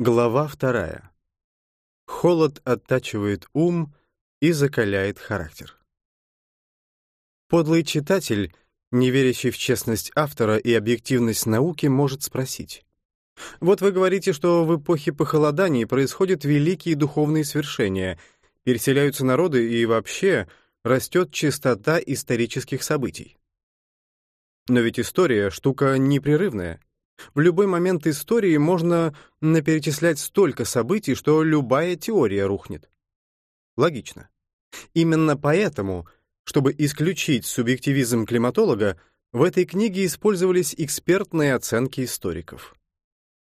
Глава вторая. Холод оттачивает ум и закаляет характер. Подлый читатель, не верящий в честность автора и объективность науки, может спросить. Вот вы говорите, что в эпохе похолоданий происходят великие духовные свершения, переселяются народы и вообще растет частота исторических событий. Но ведь история — штука непрерывная. В любой момент истории можно наперечислять столько событий, что любая теория рухнет. Логично. Именно поэтому, чтобы исключить субъективизм климатолога, в этой книге использовались экспертные оценки историков.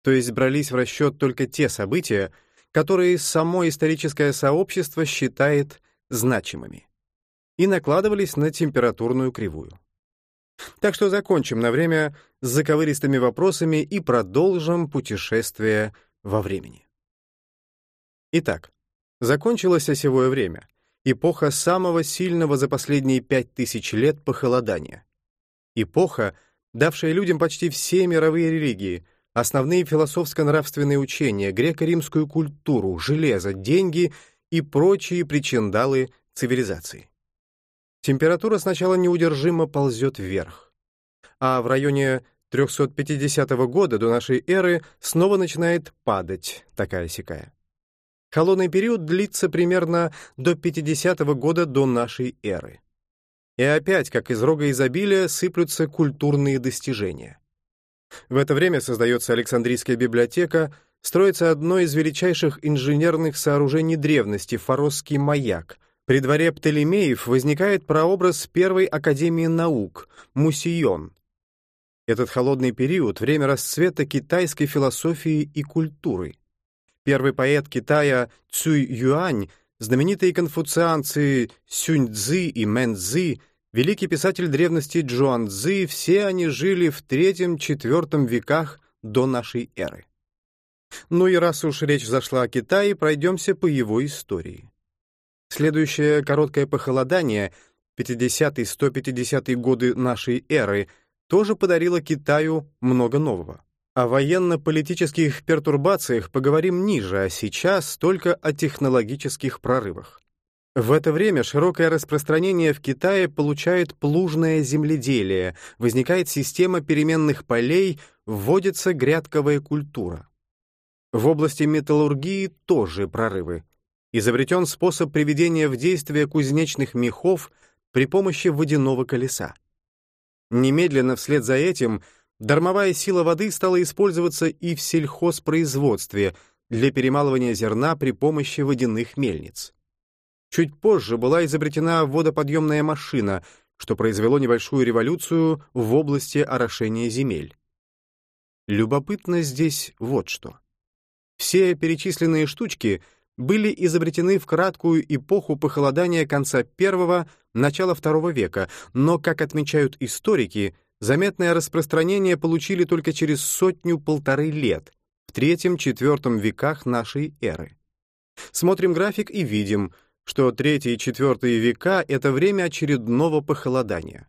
То есть брались в расчет только те события, которые само историческое сообщество считает значимыми, и накладывались на температурную кривую. Так что закончим на время с заковыристыми вопросами и продолжим путешествие во времени. Итак, закончилось осевое время, эпоха самого сильного за последние пять тысяч лет похолодания. Эпоха, давшая людям почти все мировые религии, основные философско-нравственные учения, греко-римскую культуру, железо, деньги и прочие причиндалы цивилизации. Температура сначала неудержимо ползет вверх, а в районе 350 года до нашей эры снова начинает падать такая-сякая. Холодный период длится примерно до 50 года до нашей эры. И опять, как из рога изобилия, сыплются культурные достижения. В это время создается Александрийская библиотека, строится одно из величайших инженерных сооружений древности — Форосский маяк — при дворе Птолемеев возникает прообраз первой Академии наук — Мусион. Этот холодный период — время расцвета китайской философии и культуры. Первый поэт Китая Цюй Юань, знаменитые конфуцианцы Сюнь Цзы и Мэн Цзы, великий писатель древности Джуан Цзы — все они жили в III-IV веках до нашей эры. Ну и раз уж речь зашла о Китае, пройдемся по его истории. Следующее короткое похолодание, 50-150 годы нашей эры, тоже подарило Китаю много нового. О военно-политических пертурбациях поговорим ниже, а сейчас только о технологических прорывах. В это время широкое распространение в Китае получает плужное земледелие, возникает система переменных полей, вводится грядковая культура. В области металлургии тоже прорывы изобретен способ приведения в действие кузнечных мехов при помощи водяного колеса. Немедленно вслед за этим дармовая сила воды стала использоваться и в сельхозпроизводстве для перемалывания зерна при помощи водяных мельниц. Чуть позже была изобретена водоподъемная машина, что произвело небольшую революцию в области орошения земель. Любопытно здесь вот что. Все перечисленные штучки — были изобретены в краткую эпоху похолодания конца первого, начала второго века, но, как отмечают историки, заметное распространение получили только через сотню-полторы лет, в третьем-четвертом веках нашей эры. Смотрим график и видим, что третий и четвертый века — это время очередного похолодания.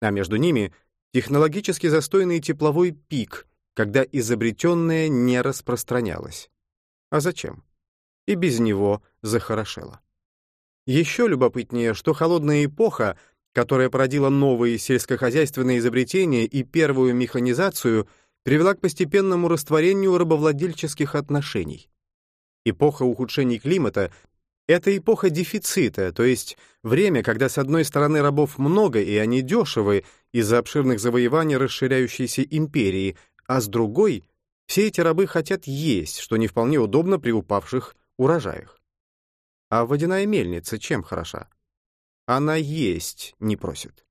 А между ними — технологически застойный тепловой пик, когда изобретенное не распространялось. А зачем? и без него захорошело. Еще любопытнее, что холодная эпоха, которая породила новые сельскохозяйственные изобретения и первую механизацию, привела к постепенному растворению рабовладельческих отношений. Эпоха ухудшений климата — это эпоха дефицита, то есть время, когда с одной стороны рабов много и они дешевы из-за обширных завоеваний расширяющейся империи, а с другой — все эти рабы хотят есть, что не вполне удобно при упавших урожаях. А водяная мельница чем хороша? Она есть не просит.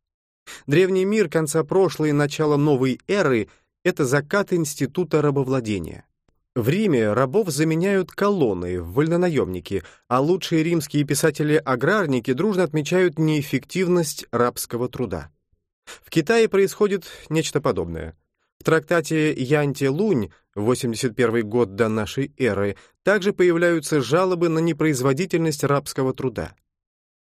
Древний мир конца прошлой и начала новой эры — это закат института рабовладения. В Риме рабов заменяют колонны, вольнонаемники, а лучшие римские писатели-аграрники дружно отмечают неэффективность рабского труда. В Китае происходит нечто подобное. В трактате Янти-Лунь 81 год до нашей эры, также появляются жалобы на непроизводительность рабского труда.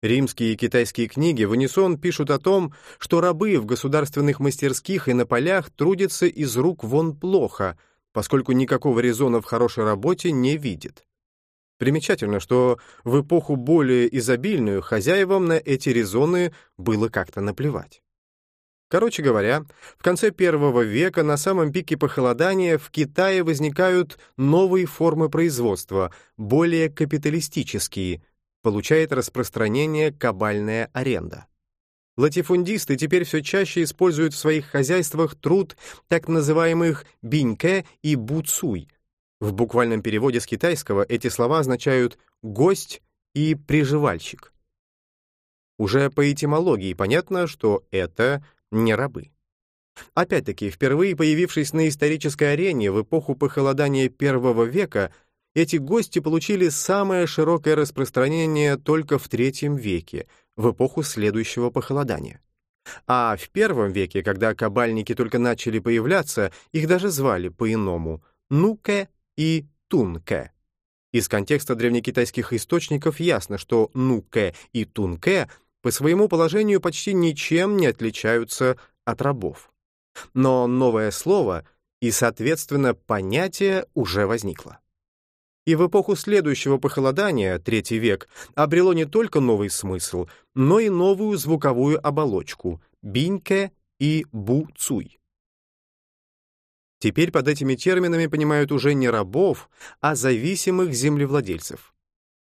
Римские и китайские книги в унисон пишут о том, что рабы в государственных мастерских и на полях трудятся из рук вон плохо, поскольку никакого резона в хорошей работе не видит. Примечательно, что в эпоху более изобильную хозяевам на эти резоны было как-то наплевать. Короче говоря, в конце первого века на самом пике похолодания в Китае возникают новые формы производства, более капиталистические, получает распространение кабальная аренда. Латифундисты теперь все чаще используют в своих хозяйствах труд так называемых биньке и буцуй. В буквальном переводе с китайского эти слова означают «гость» и «приживальщик». Уже по этимологии понятно, что это не рабы. Опять-таки, впервые появившись на исторической арене в эпоху похолодания первого века, эти гости получили самое широкое распространение только в третьем веке, в эпоху следующего похолодания. А в первом веке, когда кабальники только начали появляться, их даже звали по-иному — Нуке и Тунке. Из контекста древнекитайских источников ясно, что Нуке и Тунке по своему положению почти ничем не отличаются от рабов. Но новое слово и, соответственно, понятие уже возникло. И в эпоху следующего похолодания, третий век, обрело не только новый смысл, но и новую звуковую оболочку — биньке и бу-цуй. Теперь под этими терминами понимают уже не рабов, а зависимых землевладельцев.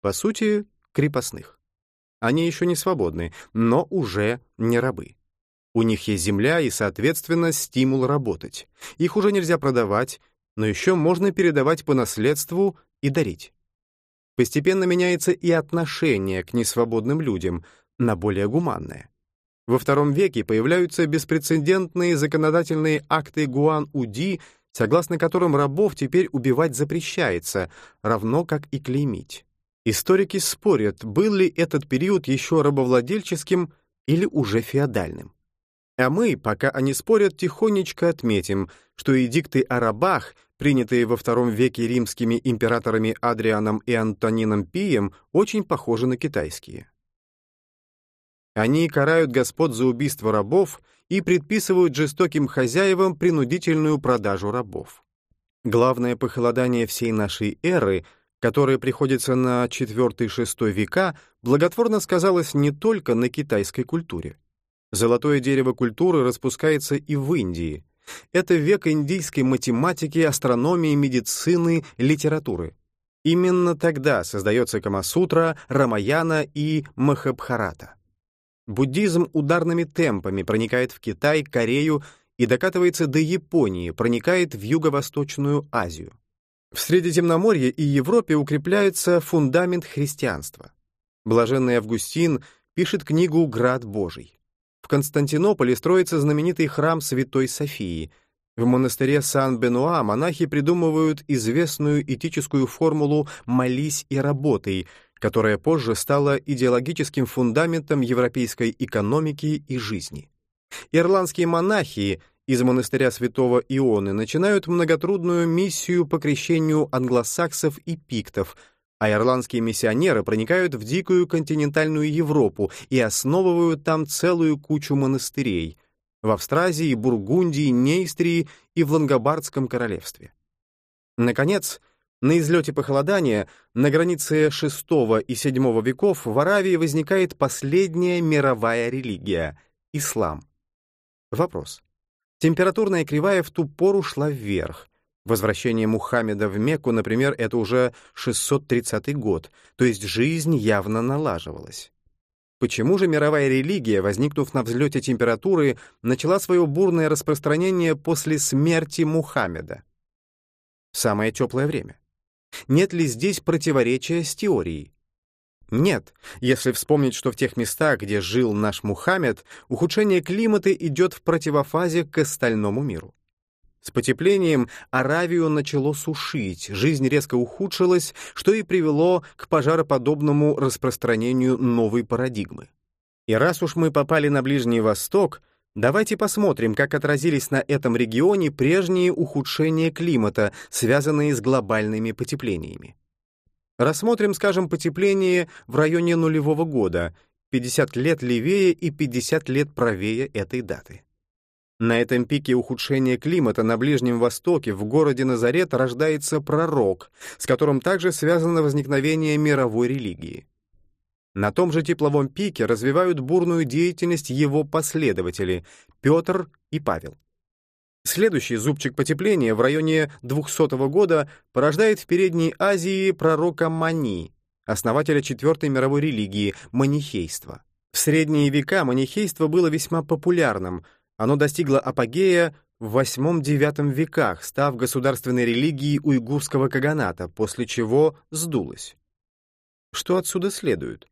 По сути, крепостных. Они еще не свободны, но уже не рабы. У них есть земля и, соответственно, стимул работать. Их уже нельзя продавать, но еще можно передавать по наследству и дарить. Постепенно меняется и отношение к несвободным людям на более гуманное. Во втором веке появляются беспрецедентные законодательные акты Гуан-Уди, согласно которым рабов теперь убивать запрещается, равно как и клеймить. Историки спорят, был ли этот период еще рабовладельческим или уже феодальным. А мы, пока они спорят, тихонечко отметим, что эдикты о рабах, принятые во втором веке римскими императорами Адрианом и Антонином Пием, очень похожи на китайские. Они карают господ за убийство рабов и предписывают жестоким хозяевам принудительную продажу рабов. Главное похолодание всей нашей эры — которое приходится на IV-VI века, благотворно сказалось не только на китайской культуре. Золотое дерево культуры распускается и в Индии. Это век индийской математики, астрономии, медицины, литературы. Именно тогда создается Камасутра, Рамаяна и Махабхарата. Буддизм ударными темпами проникает в Китай, Корею и докатывается до Японии, проникает в Юго-Восточную Азию. В Средиземноморье и Европе укрепляется фундамент христианства. Блаженный Августин пишет книгу «Град Божий». В Константинополе строится знаменитый храм Святой Софии. В монастыре Сан-Бенуа монахи придумывают известную этическую формулу «молись и работай», которая позже стала идеологическим фундаментом европейской экономики и жизни. Ирландские монахи из монастыря святого Ионы начинают многотрудную миссию по крещению англосаксов и пиктов, а ирландские миссионеры проникают в дикую континентальную Европу и основывают там целую кучу монастырей в Австразии, Бургундии, Нейстрии и в Лангобардском королевстве. Наконец, на излете похолодания на границе VI и VII веков в Аравии возникает последняя мировая религия — ислам. Вопрос. Температурная кривая в ту пору шла вверх. Возвращение Мухаммеда в Мекку, например, это уже 630 год, то есть жизнь явно налаживалась. Почему же мировая религия, возникнув на взлете температуры, начала свое бурное распространение после смерти Мухаммеда? Самое теплое время. Нет ли здесь противоречия с теорией? Нет, если вспомнить, что в тех местах, где жил наш Мухаммед, ухудшение климата идет в противофазе к остальному миру. С потеплением Аравию начало сушить, жизнь резко ухудшилась, что и привело к пожароподобному распространению новой парадигмы. И раз уж мы попали на Ближний Восток, давайте посмотрим, как отразились на этом регионе прежние ухудшения климата, связанные с глобальными потеплениями. Рассмотрим, скажем, потепление в районе нулевого года, 50 лет левее и 50 лет правее этой даты. На этом пике ухудшения климата на Ближнем Востоке в городе Назарет рождается пророк, с которым также связано возникновение мировой религии. На том же тепловом пике развивают бурную деятельность его последователи Петр и Павел. Следующий зубчик потепления в районе 200 года порождает в Передней Азии пророка Мани, основателя Четвертой мировой религии — манихейства. В средние века манихейство было весьма популярным — оно достигло апогея в VIII-IX веках, став государственной религией уйгурского каганата, после чего сдулось. Что отсюда следует?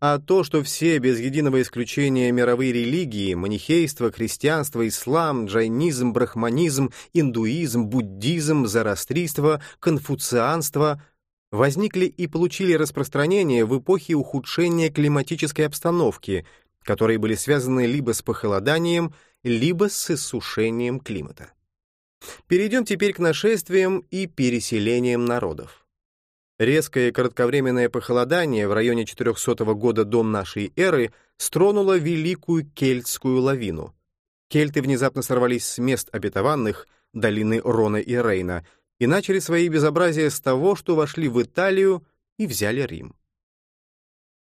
А то, что все, без единого исключения, мировые религии — манихейство, христианство, ислам, джайнизм, брахманизм, индуизм, буддизм, зороастрийство, конфуцианство — возникли и получили распространение в эпохе ухудшения климатической обстановки, которые были связаны либо с похолоданием, либо с иссушением климата. Перейдем теперь к нашествиям и переселениям народов. Резкое кратковременное похолодание в районе 400 года до нашей эры стронуло великую кельтскую лавину. Кельты внезапно сорвались с мест обетованных, долины Рона и Рейна, и начали свои безобразия с того, что вошли в Италию и взяли Рим.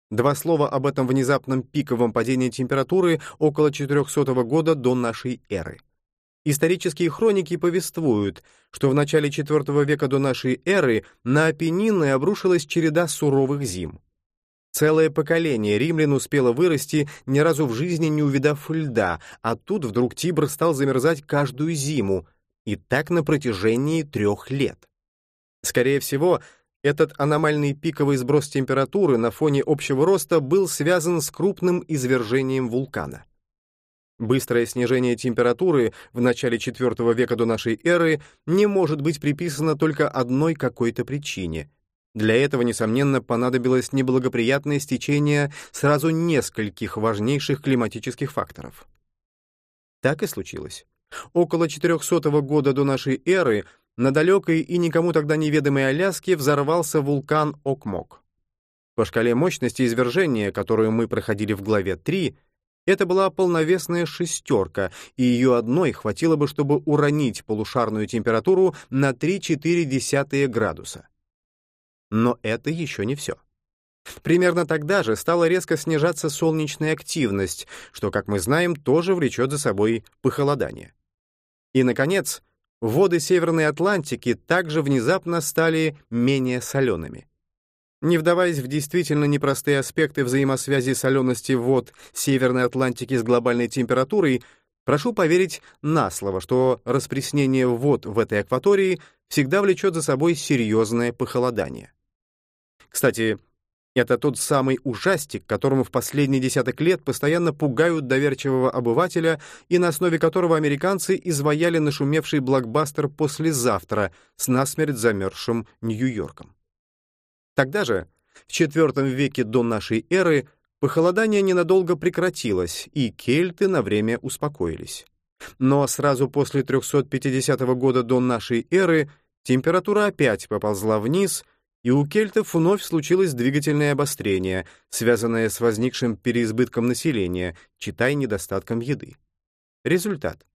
Два слова об этом внезапном пиковом падении температуры около 400 года до нашей эры. Исторические хроники повествуют, что в начале IV века до нашей эры на Апеннины обрушилась череда суровых зим. Целое поколение римлян успело вырасти, ни разу в жизни не увидав льда, а тут вдруг Тибр стал замерзать каждую зиму, и так на протяжении трех лет. Скорее всего, этот аномальный пиковый сброс температуры на фоне общего роста был связан с крупным извержением вулкана. Быстрое снижение температуры в начале IV века до нашей эры не может быть приписано только одной какой-то причине. Для этого, несомненно, понадобилось неблагоприятное стечение сразу нескольких важнейших климатических факторов. Так и случилось. Около 400 года до нашей эры на далекой и никому тогда неведомой Аляске взорвался вулкан Окмок. По шкале мощности извержения, которую мы проходили в главе 3, это была полновесная шестерка, и ее одной хватило бы, чтобы уронить полушарную температуру на 3,4 градуса. Но это еще не все. Примерно тогда же стала резко снижаться солнечная активность, что, как мы знаем, тоже влечет за собой похолодание. И, наконец, воды Северной Атлантики также внезапно стали менее солеными. Не вдаваясь в действительно непростые аспекты взаимосвязи солености вод Северной Атлантики с глобальной температурой, прошу поверить на слово, что распреснение вод в этой акватории всегда влечет за собой серьезное похолодание. Кстати, это тот самый ужастик, которому в последние десяток лет постоянно пугают доверчивого обывателя и на основе которого американцы изваяли нашумевший блокбастер «Послезавтра» с насмерть замерзшим Нью-Йорком. Тогда же, в IV веке до нашей эры, похолодание ненадолго прекратилось, и кельты на время успокоились. Но сразу после 350 года до нашей эры температура опять поползла вниз — и у кельтов вновь случилось двигательное обострение, связанное с возникшим переизбытком населения, читай недостатком еды. Результат.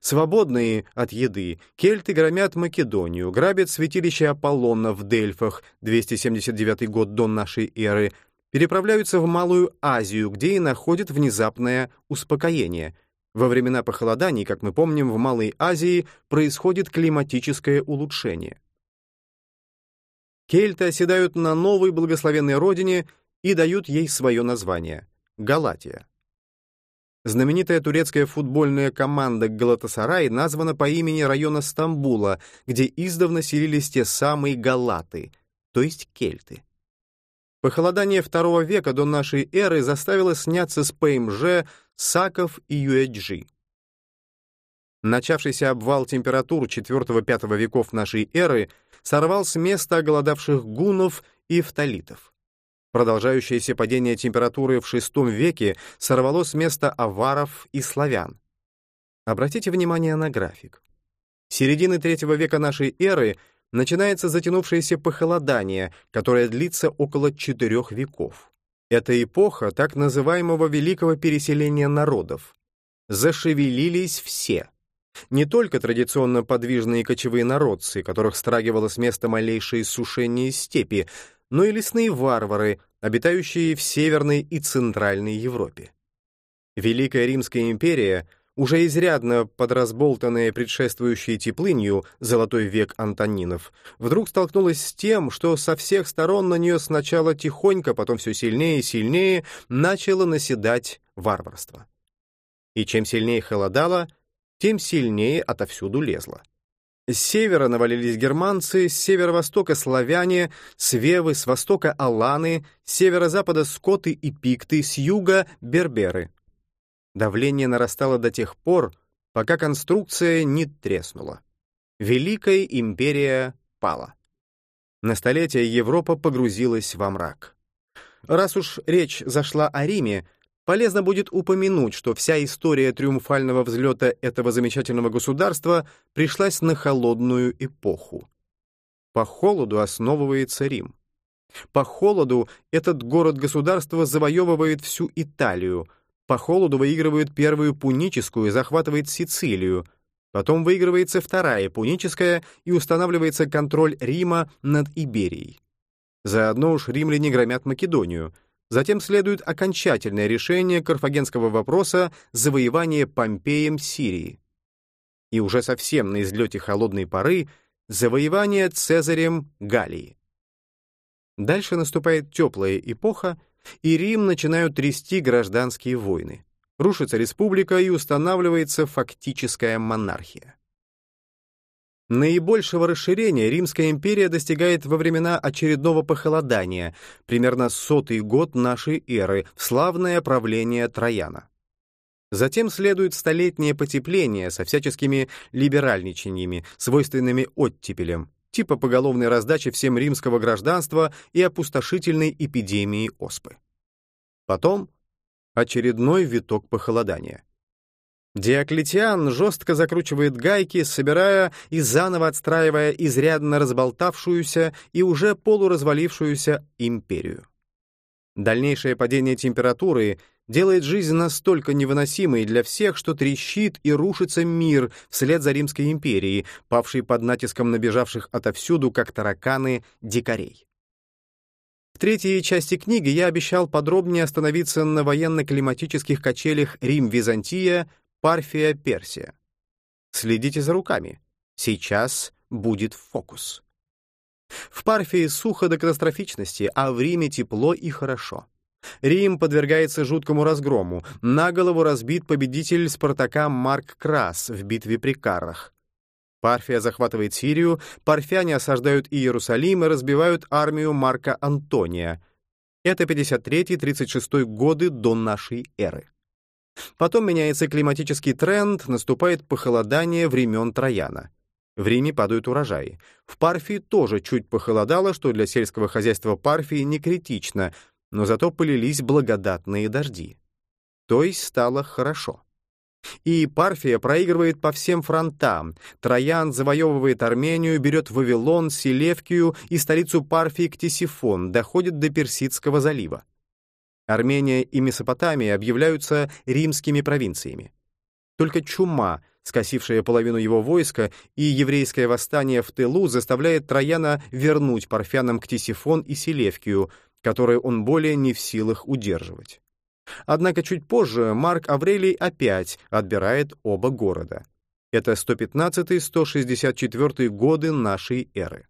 Свободные от еды, кельты громят Македонию, грабят святилище Аполлона в Дельфах, 279 год до нашей эры, переправляются в Малую Азию, где и находят внезапное успокоение. Во времена похолоданий, как мы помним, в Малой Азии происходит климатическое улучшение. Кельты оседают на новой благословенной родине и дают ей свое название — Галатия. Знаменитая турецкая футбольная команда Галатасарай названа по имени района Стамбула, где издавна селились те самые галаты, то есть кельты. Похолодание II века до нашей эры заставило сняться с ПМЖ Саков и Юэджи. Начавшийся обвал температур IV-V веков нашей эры сорвал с места оголодавших гунов и фталитов. Продолжающееся падение температуры в VI веке сорвало с места аваров и славян. Обратите внимание на график. С середины III века нашей эры начинается затянувшееся похолодание, которое длится около четырех веков. Это эпоха так называемого великого переселения народов. зашевелились все. Не только традиционно подвижные кочевые народцы, которых страгивало с места малейшее сушение степи, но и лесные варвары, обитающие в Северной и Центральной Европе. Великая Римская империя, уже изрядно подразболтанная предшествующей теплынью «Золотой век Антонинов», вдруг столкнулась с тем, что со всех сторон на нее сначала тихонько, потом все сильнее и сильнее начало наседать варварство. И чем сильнее холодало, тем сильнее отовсюду лезло. С севера навалились германцы, с северо-востока славяне, с вевы, с востока аланы, с северо-запада скоты и пикты, с юга — берберы. Давление нарастало до тех пор, пока конструкция не треснула. Великая империя пала. На столетие Европа погрузилась во мрак. Раз уж речь зашла о Риме, Полезно будет упомянуть, что вся история триумфального взлета этого замечательного государства пришлась на холодную эпоху. По холоду основывается Рим. По холоду этот город-государство завоевывает всю Италию, по холоду выигрывает первую пуническую захватывает Сицилию, потом выигрывается вторая пуническая и устанавливается контроль Рима над Иберией. Заодно уж римляне громят Македонию — Затем следует окончательное решение карфагенского вопроса завоевания Помпеем Сирии. И уже совсем на излете холодной поры завоевание Цезарем Галлии. Дальше наступает теплая эпоха, и Рим начинают трясти гражданские войны. Рушится республика и устанавливается фактическая монархия. Наибольшего расширения Римская империя достигает во времена очередного похолодания, примерно сотый год нашей эры, в славное правление Трояна. Затем следует столетнее потепление со всяческими либеральничаниями, свойственными оттепелям, типа поголовной раздачи всем римского гражданства и опустошительной эпидемии оспы. Потом очередной виток похолодания. Диоклетиан жестко закручивает гайки, собирая и заново отстраивая изрядно разболтавшуюся и уже полуразвалившуюся империю. Дальнейшее падение температуры делает жизнь настолько невыносимой для всех, что трещит и рушится мир вслед за Римской империей, павшей под натиском набежавших отовсюду, как тараканы, дикарей. В третьей части книги я обещал подробнее остановиться на военно-климатических качелях Рим-Византия, Парфия, Персия. Следите за руками. Сейчас будет фокус. В Парфии сухо до катастрофичности, а в Риме тепло и хорошо. Рим подвергается жуткому разгрому. На голову разбит победитель Спартака Марк Крас в битве при Каррах. Парфия захватывает Сирию, парфяне осаждают Иерусалим и разбивают армию Марка Антония. Это 53-36 годы до нашей эры. Потом меняется климатический тренд, наступает похолодание времен Трояна. В Риме падают урожаи. В Парфии тоже чуть похолодало, что для сельского хозяйства Парфии не критично, но зато полились благодатные дожди. То есть стало хорошо. И Парфия проигрывает по всем фронтам. Троян завоевывает Армению, берет Вавилон, Селевкию и столицу Парфии Ктисифон, доходит до Персидского залива. Армения и Месопотамия объявляются римскими провинциями. Только чума, скосившая половину его войска, и еврейское восстание в тылу заставляет Трояна вернуть парфянам Ктисифон и Селевкию, которые он более не в силах удерживать. Однако чуть позже Марк Аврелий опять отбирает оба города. Это 115-164 годы нашей эры.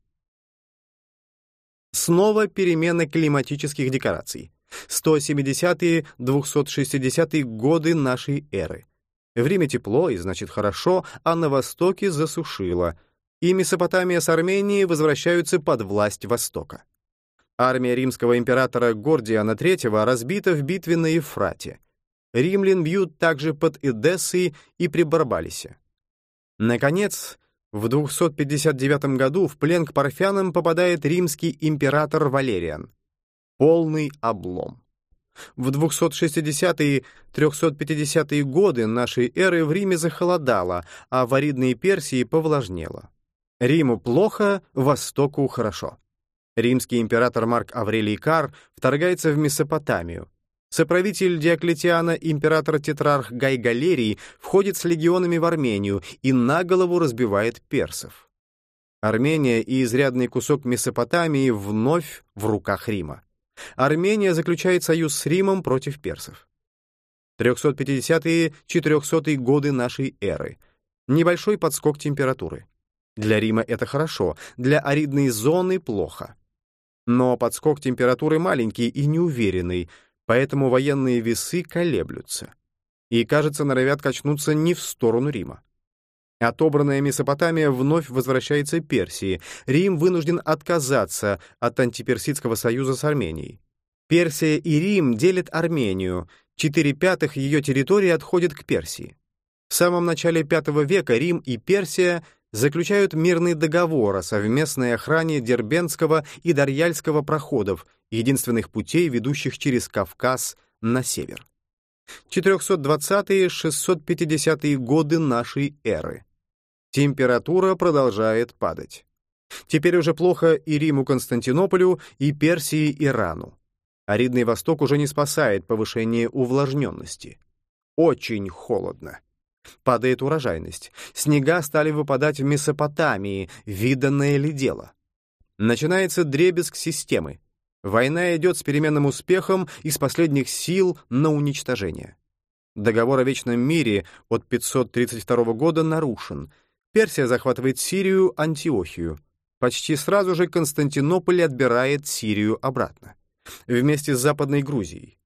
Снова перемена климатических декораций. 170-260 годы нашей эры. В Риме тепло, и значит хорошо, а на востоке засушило. И Месопотамия с Арменией возвращаются под власть Востока. Армия римского императора Гордиана III разбита в битве на Ефрате. Римлян бьют также под Эдессой и при Барбалисе. Наконец, в 259 году в плен к парфянам попадает римский император Валериан полный облом. В 260-е 350-е годы нашей эры в Риме захолодало, а в аридной Персии повлажнело. Риму плохо, Востоку хорошо. Римский император Марк Аврелий Кар вторгается в Месопотамию. Соправитель Диоклетиана, император-тетрарх Гай Галерий, входит с легионами в Армению и на голову разбивает персов. Армения и изрядный кусок Месопотамии вновь в руках Рима. Армения заключает союз с Римом против персов. 350-400 годы нашей эры. Небольшой подскок температуры. Для Рима это хорошо, для аридной зоны плохо. Но подскок температуры маленький и неуверенный, поэтому военные весы колеблются. И, кажется, норовят качнуться не в сторону Рима. Отобранная Месопотамия вновь возвращается Персии. Рим вынужден отказаться от антиперсидского союза с Арменией. Персия и Рим делят Армению, четыре пятых ее территории отходят к Персии. В самом начале V века Рим и Персия заключают мирный договор о совместной охране Дербенского и Дарьяльского проходов, единственных путей, ведущих через Кавказ на север. 420-650 годы нашей эры. Температура продолжает падать. Теперь уже плохо и Риму Константинополю, и Персии Ирану. Аридный Восток уже не спасает повышение увлажненности. Очень холодно. Падает урожайность. Снега стали выпадать в Месопотамии, виданное ли дело. Начинается дребезг системы. Война идет с переменным успехом из последних сил на уничтожение. Договор о Вечном мире от 532 года нарушен — Персия захватывает Сирию, Антиохию. Почти сразу же Константинополь отбирает Сирию обратно. Вместе с Западной Грузией.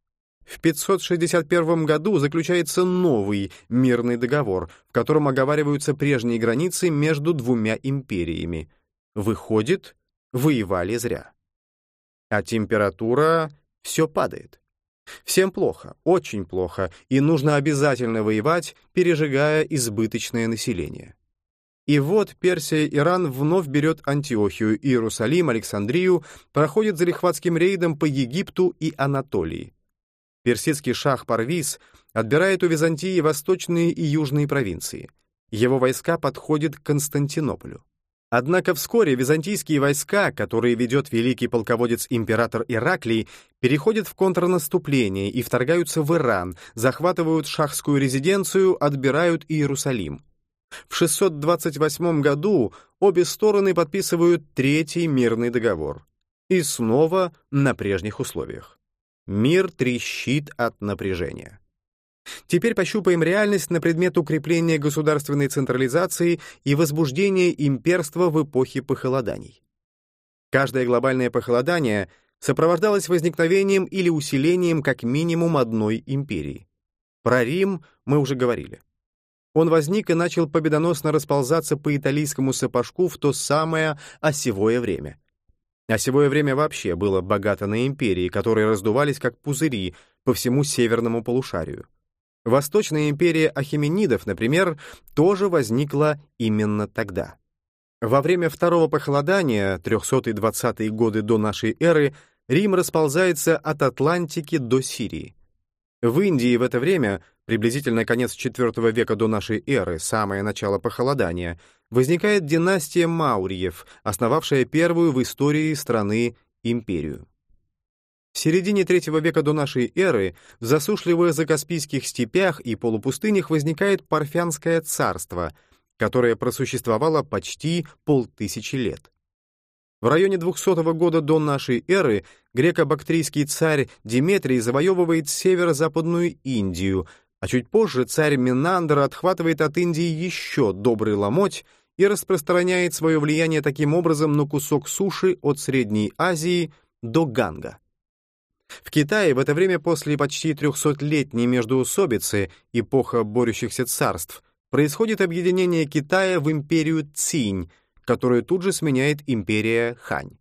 В 561 году заключается новый мирный договор, в котором оговариваются прежние границы между двумя империями. Выходит, воевали зря. А температура все падает. Всем плохо, очень плохо, и нужно обязательно воевать, пережигая избыточное население. И вот Персия Иран вновь берет Антиохию, Иерусалим, Александрию, проходит залихватским рейдом по Египту и Анатолии. Персидский шах Парвиз отбирает у Византии восточные и южные провинции. Его войска подходят к Константинополю. Однако вскоре византийские войска, которые ведет великий полководец-император Ираклий, переходят в контрнаступление и вторгаются в Иран, захватывают шахскую резиденцию, отбирают Иерусалим. В 628 году обе стороны подписывают Третий мирный договор. И снова на прежних условиях. Мир трещит от напряжения. Теперь пощупаем реальность на предмет укрепления государственной централизации и возбуждения имперства в эпохе похолоданий. Каждое глобальное похолодание сопровождалось возникновением или усилением как минимум одной империи. Про Рим мы уже говорили. Он возник и начал победоносно расползаться по италийскому сапожку в то самое осевое время. Осевое время вообще было богато на империи, которые раздувались как пузыри по всему северному полушарию. Восточная империя Ахименидов, например, тоже возникла именно тогда. Во время второго похолодания, 320-е годы до нашей эры, Рим расползается от Атлантики до Сирии. В Индии в это время приблизительно конец IV века до нашей эры, самое начало похолодания, возникает династия Маурьев, основавшая первую в истории страны империю. В середине III века до нашей эры в засушливых закаспийских степях и полупустынях возникает Парфянское царство, которое просуществовало почти полтысячи лет. В районе 200 года до нашей эры греко-бактрийский царь Диметрий завоевывает северо-западную Индию, а чуть позже царь Минандр отхватывает от Индии еще добрый ломоть и распространяет свое влияние таким образом на кусок суши от Средней Азии до Ганга. В Китае в это время после почти трехсотлетней междоусобицы, эпоха борющихся царств, происходит объединение Китая в империю Цинь, которую тут же сменяет империя Хань.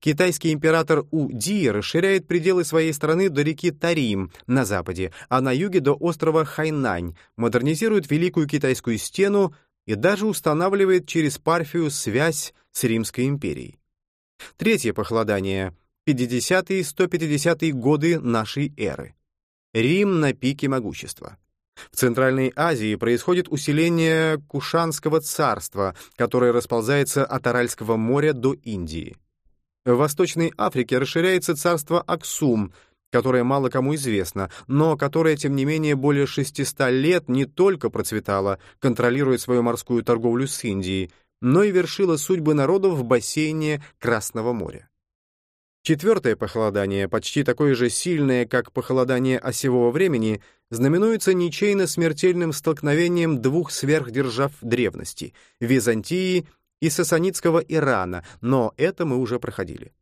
Китайский император У Ди расширяет пределы своей страны до реки Тарим на западе, а на юге до острова Хайнань, модернизирует Великую Китайскую стену и даже устанавливает через Парфию связь с Римской империей. Третье похолодание — 50-150-е годы нашей эры. Рим на пике могущества. В Центральной Азии происходит усиление Кушанского царства, которое расползается от Аральского моря до Индии. В Восточной Африке расширяется царство Аксум, которая мало кому известна, но которая, тем не менее, более 600 лет не только процветала, контролируя свою морскую торговлю с Индией, но и вершила судьбы народов в бассейне Красного моря. Четвертое похолодание, почти такое же сильное, как похолодание осевого времени, знаменуется ничейно смертельным столкновением двух сверхдержав древности — Византии и сасанитского Ирана, но это мы уже проходили.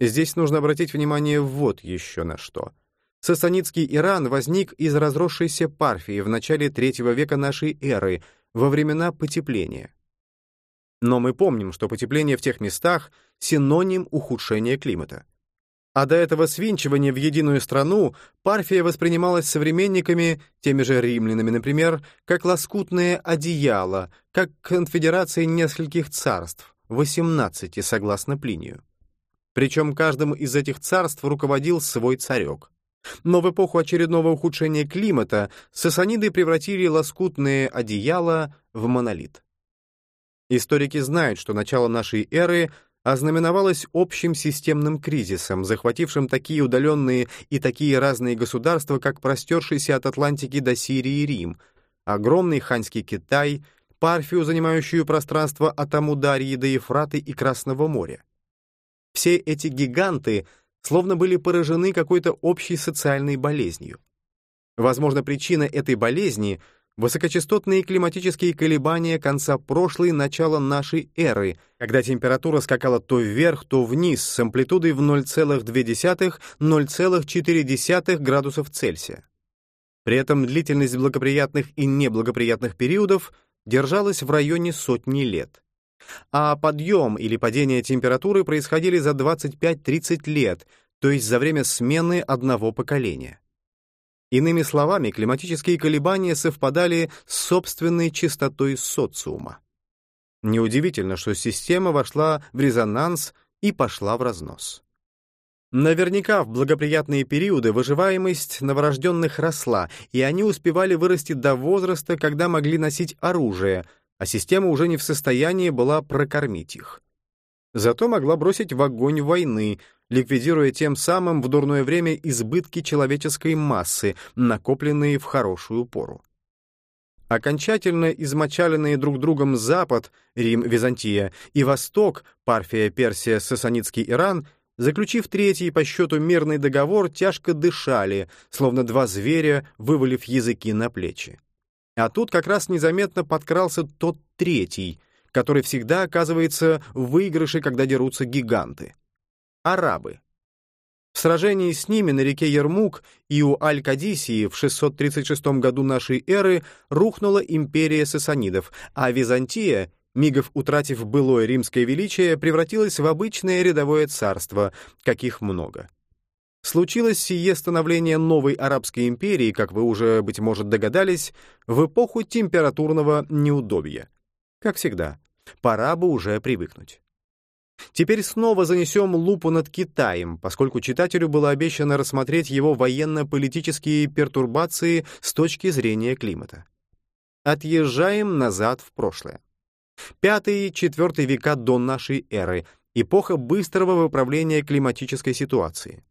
Здесь нужно обратить внимание вот еще на что. Сасанитский Иран возник из разросшейся Парфии в начале третьего века нашей эры, во времена потепления. Но мы помним, что потепление в тех местах — синоним ухудшения климата. А до этого свинчивания в единую страну Парфия воспринималась современниками, теми же римлянами, например, как лоскутное одеяло, как конфедерация нескольких царств, 18, согласно Плинию. Причем каждым из этих царств руководил свой царек. Но в эпоху очередного ухудшения климата сасаниды превратили лоскутное одеяло в монолит. Историки знают, что начало нашей эры ознаменовалось общим системным кризисом, захватившим такие удаленные и такие разные государства, как простершийся от Атлантики до Сирии Рим, огромный ханьский Китай, Парфию, занимающую пространство от Амударьи до Ефраты и Красного моря. Все эти гиганты словно были поражены какой-то общей социальной болезнью. Возможно, причина этой болезни — высокочастотные климатические колебания конца прошлой начала нашей эры, когда температура скакала то вверх, то вниз с амплитудой в 0,2-0,4 градусов Цельсия. При этом длительность благоприятных и неблагоприятных периодов держалась в районе сотни лет а подъем или падение температуры происходили за 25-30 лет, то есть за время смены одного поколения. Иными словами, климатические колебания совпадали с собственной частотой социума. Неудивительно, что система вошла в резонанс и пошла в разнос. Наверняка в благоприятные периоды выживаемость новорожденных росла, и они успевали вырасти до возраста, когда могли носить оружие, а система уже не в состоянии была прокормить их. Зато могла бросить в огонь войны, ликвидируя тем самым в дурное время избытки человеческой массы, накопленные в хорошую пору. Окончательно измочаленные друг другом Запад, Рим, Византия, и Восток, Парфия, Персия, Сасанитский Иран, заключив третий по счету мирный договор, тяжко дышали, словно два зверя, вывалив языки на плечи. А тут как раз незаметно подкрался тот третий, который всегда оказывается в выигрыше, когда дерутся гиганты. Арабы. В сражении с ними на реке Ермук и у Аль-Кадисии в 636 году нашей эры рухнула империя сасанидов, а Византия, мигов утратив былое римское величие, превратилась в обычное рядовое царство, каких много. Случилось сие становление новой Арабской империи, как вы уже, быть может, догадались, в эпоху температурного неудобья. Как всегда, пора бы уже привыкнуть. Теперь снова занесем лупу над Китаем, поскольку читателю было обещано рассмотреть его военно-политические пертурбации с точки зрения климата. Отъезжаем назад в прошлое. Пятый-четвертый века до нашей эры, эпоха быстрого выправления климатической ситуации.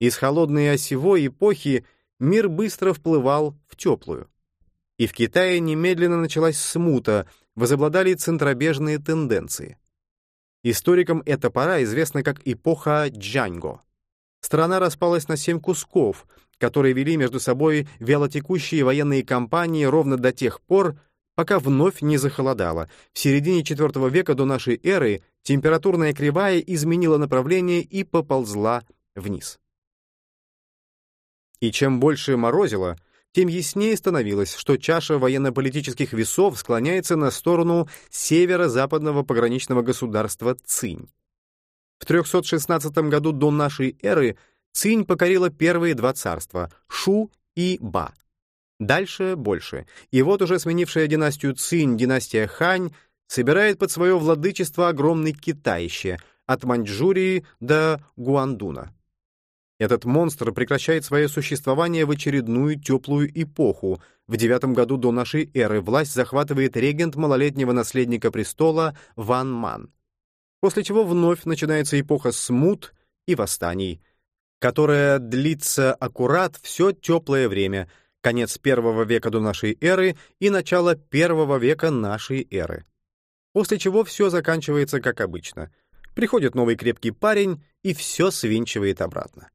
Из холодной осевой эпохи мир быстро вплывал в теплую. И в Китае немедленно началась смута, возобладали центробежные тенденции. Историкам эта пора известна как эпоха Джанго. Страна распалась на семь кусков, которые вели между собой вялотекущие военные кампании ровно до тех пор, пока вновь не захолодало. В середине IV века до нашей эры температурная кривая изменила направление и поползла вниз. И чем больше морозило, тем яснее становилось, что чаша военно-политических весов склоняется на сторону северо-западного пограничного государства Цинь. В 316 году до нашей эры Цинь покорила первые два царства — Шу и Ба. Дальше больше. И вот уже сменившая династию Цинь, династия Хань, собирает под свое владычество огромный Китайще, от Маньчжурии до Гуандуна. Этот монстр прекращает свое существование в очередную теплую эпоху. В девятом году до нашей эры власть захватывает регент малолетнего наследника престола Ван Ман. После чего вновь начинается эпоха смут и восстаний. которая длится аккурат все теплое время, конец первого века до нашей эры и начало первого века нашей эры. После чего все заканчивается как обычно. Приходит новый крепкий парень и все свинчивает обратно.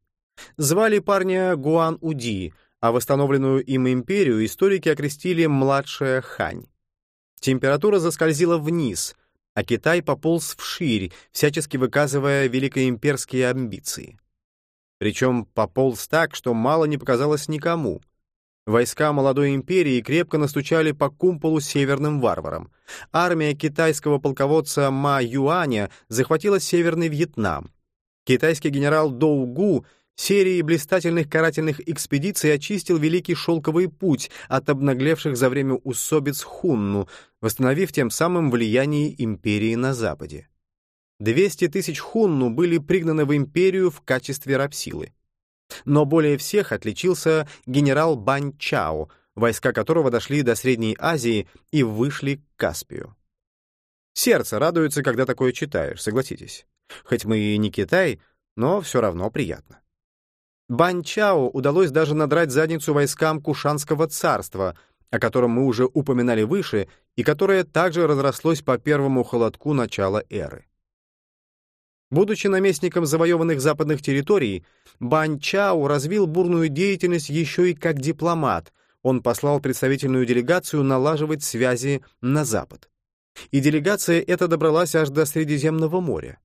Звали парня Гуан Уди, а восстановленную им империю историки окрестили «младшая Хань». Температура заскользила вниз, а Китай пополз вширь, всячески выказывая великоимперские амбиции. Причем пополз так, что мало не показалось никому. Войска молодой империи крепко настучали по кумполу северным варварам. Армия китайского полководца Ма Юаня захватила Северный Вьетнам. Китайский генерал Доу Гу серией блистательных карательных экспедиций очистил Великий Шелковый путь от обнаглевших за время усобиц Хунну, восстановив тем самым влияние империи на Западе. 200 тысяч хунну были пригнаны в империю в качестве рабсилы. Но более всех отличился генерал Бань Чао, войска которого дошли до Средней Азии и вышли к Каспию. Сердце радуется, когда такое читаешь, согласитесь. Хоть мы и не Китай, но все равно приятно. Бань Чао удалось даже надрать задницу войскам Кушанского царства, о котором мы уже упоминали выше, и которое также разрослось по первому холодку начала эры. Будучи наместником завоеванных западных территорий, Бань Чао развил бурную деятельность еще и как дипломат. Он послал представительную делегацию налаживать связи на Запад. И делегация эта добралась аж до Средиземного моря.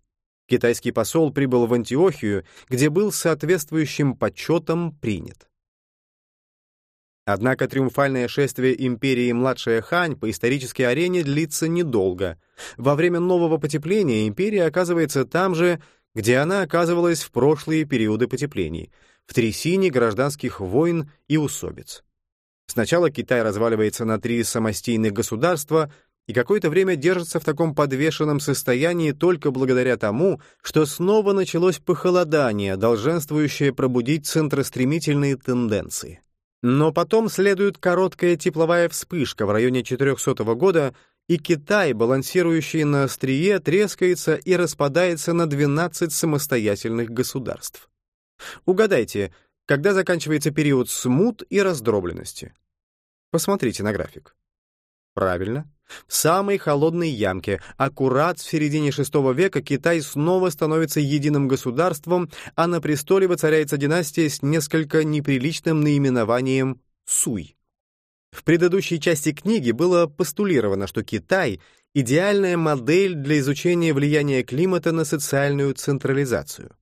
Китайский посол прибыл в Антиохию, где был соответствующим почетом принят. Однако триумфальное шествие империи Младшая Хань по исторической арене длится недолго. Во время нового потепления империя оказывается там же, где она оказывалась в прошлые периоды потеплений, в трясине гражданских войн и усобиц. Сначала Китай разваливается на три самостийных государства и какое-то время держится в таком подвешенном состоянии только благодаря тому, что снова началось похолодание, долженствующее пробудить центростремительные тенденции. Но потом следует короткая тепловая вспышка в районе 400 года, и Китай, балансирующий на острие, трескается и распадается на 12 самостоятельных государств. Угадайте, когда заканчивается период смут и раздробленности? Посмотрите на график. Правильно, в самой холодной ямке, аккурат в середине VI века, Китай снова становится единым государством, а на престоле воцаряется династия с несколько неприличным наименованием Суй. В предыдущей части книги было постулировано, что Китай — идеальная модель для изучения влияния климата на социальную централизацию.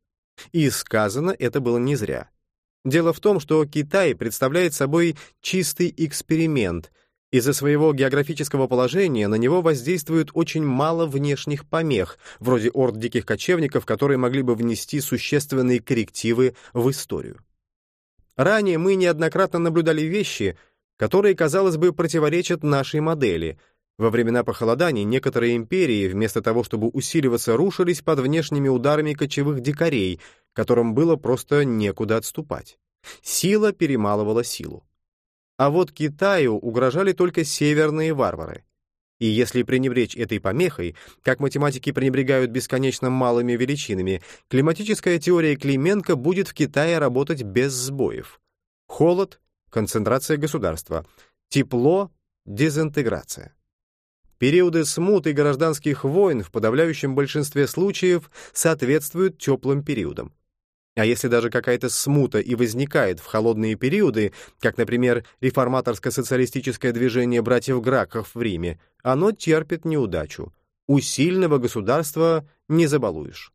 И сказано это было не зря. Дело в том, что Китай представляет собой чистый эксперимент — из-за своего географического положения на него воздействует очень мало внешних помех, вроде орд диких кочевников, которые могли бы внести существенные коррективы в историю. Ранее мы неоднократно наблюдали вещи, которые, казалось бы, противоречат нашей модели. Во времена похолоданий некоторые империи, вместо того, чтобы усиливаться, рушились под внешними ударами кочевых дикарей, которым было просто некуда отступать. Сила перемалывала силу. А вот Китаю угрожали только северные варвары. И если пренебречь этой помехой, как математики пренебрегают бесконечно малыми величинами, климатическая теория Клименко будет в Китае работать без сбоев. Холод — концентрация государства, тепло — дезинтеграция. Периоды смут и гражданских войн в подавляющем большинстве случаев соответствуют теплым периодам. А если даже какая-то смута и возникает в холодные периоды, как, например, реформаторско-социалистическое движение братьев Граков в Риме, оно терпит неудачу. У сильного государства не забалуешь.